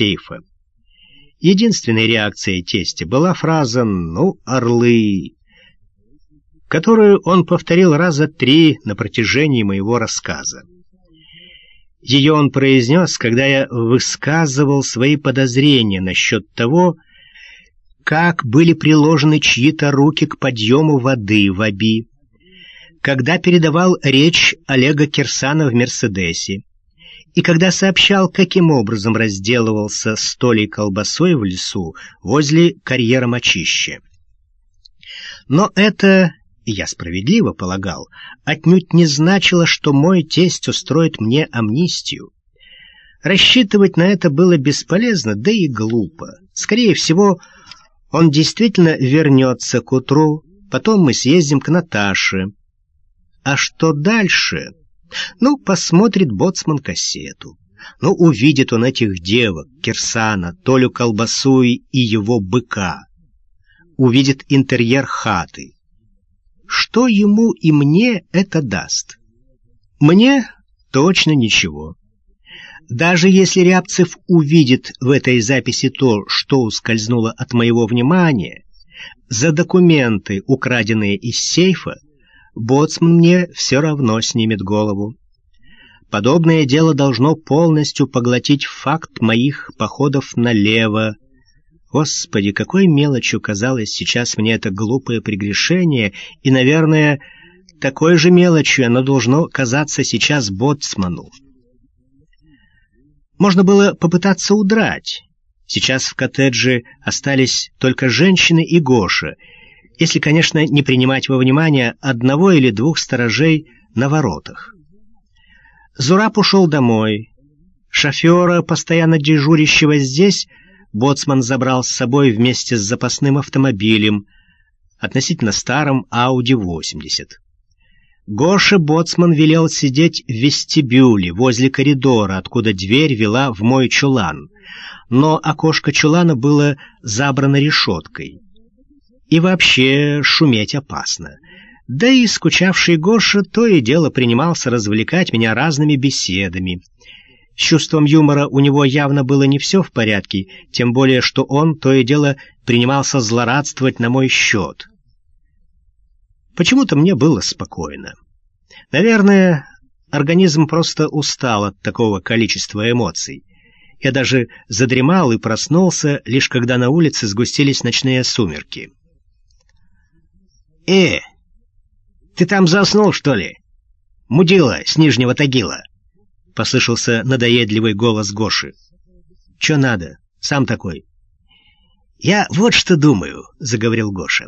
сейфа. Единственной реакцией тестя была фраза «ну, орлы», которую он повторил раза три на протяжении моего рассказа. Ее он произнес, когда я высказывал свои подозрения насчет того, как были приложены чьи-то руки к подъему воды в Аби, когда передавал речь Олега Кирсана в «Мерседесе», и когда сообщал, каким образом разделывался столей колбасой в лесу возле карьера мочища. Но это, я справедливо полагал, отнюдь не значило, что мой тесть устроит мне амнистию. Рассчитывать на это было бесполезно, да и глупо. Скорее всего, он действительно вернется к утру, потом мы съездим к Наташе. А что дальше? Ну, посмотрит боцман кассету. Ну, увидит он этих девок, Кирсана, Толю Колбасу и его быка. Увидит интерьер хаты. Что ему и мне это даст? Мне точно ничего. Даже если Рябцев увидит в этой записи то, что ускользнуло от моего внимания, за документы, украденные из сейфа, боцман мне все равно снимет голову. Подобное дело должно полностью поглотить факт моих походов налево. Господи, какой мелочью казалось сейчас мне это глупое прегрешение, и, наверное, такой же мелочью оно должно казаться сейчас боцману. Можно было попытаться удрать. Сейчас в коттедже остались только женщины и Гоша — если, конечно, не принимать во внимание одного или двух сторожей на воротах. Зураб ушел домой. Шофера, постоянно дежурящего здесь, боцман забрал с собой вместе с запасным автомобилем, относительно старым Audi 80. Гоше боцман велел сидеть в вестибюле, возле коридора, откуда дверь вела в мой чулан, но окошко чулана было забрано решеткой. И вообще шуметь опасно. Да и скучавший Гоша то и дело принимался развлекать меня разными беседами. С чувством юмора у него явно было не все в порядке, тем более, что он то и дело принимался злорадствовать на мой счет. Почему-то мне было спокойно. Наверное, организм просто устал от такого количества эмоций. Я даже задремал и проснулся, лишь когда на улице сгустились ночные сумерки. «Э, ты там заснул, что ли? Мудила с Нижнего Тагила!» — послышался надоедливый голос Гоши. «Чё надо? Сам такой». «Я вот что думаю», — заговорил Гоша.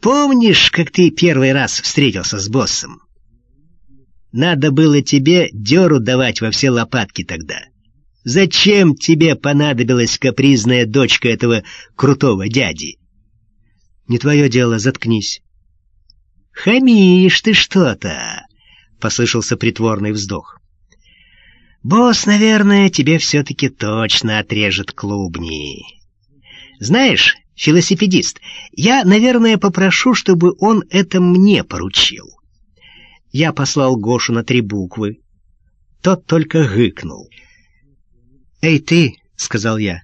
«Помнишь, как ты первый раз встретился с боссом? Надо было тебе дёру давать во все лопатки тогда. Зачем тебе понадобилась капризная дочка этого крутого дяди?» «Не твое дело, заткнись». «Хамишь ты что-то!» — послышался притворный вздох. «Босс, наверное, тебе все-таки точно отрежет клубни. Знаешь, велосипедист, я, наверное, попрошу, чтобы он это мне поручил». Я послал Гошу на три буквы. Тот только гыкнул. «Эй, ты!» — сказал я.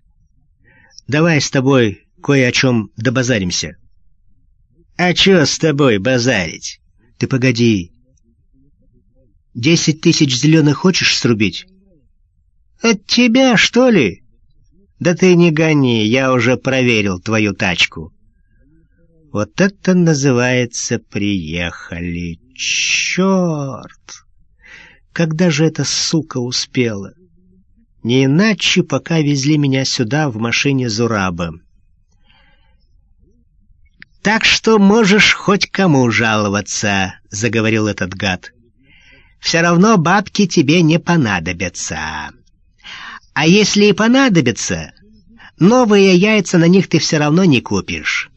«Давай с тобой кое о чем добазаримся». «А чё с тобой базарить?» «Ты погоди. Десять тысяч зеленых хочешь срубить?» «От тебя, что ли?» «Да ты не гони, я уже проверил твою тачку». «Вот это называется приехали. Черт! Когда же эта сука успела?» «Не иначе, пока везли меня сюда в машине Зураба». «Так что можешь хоть кому жаловаться», — заговорил этот гад. «Все равно бабки тебе не понадобятся. А если и понадобятся, новые яйца на них ты все равно не купишь.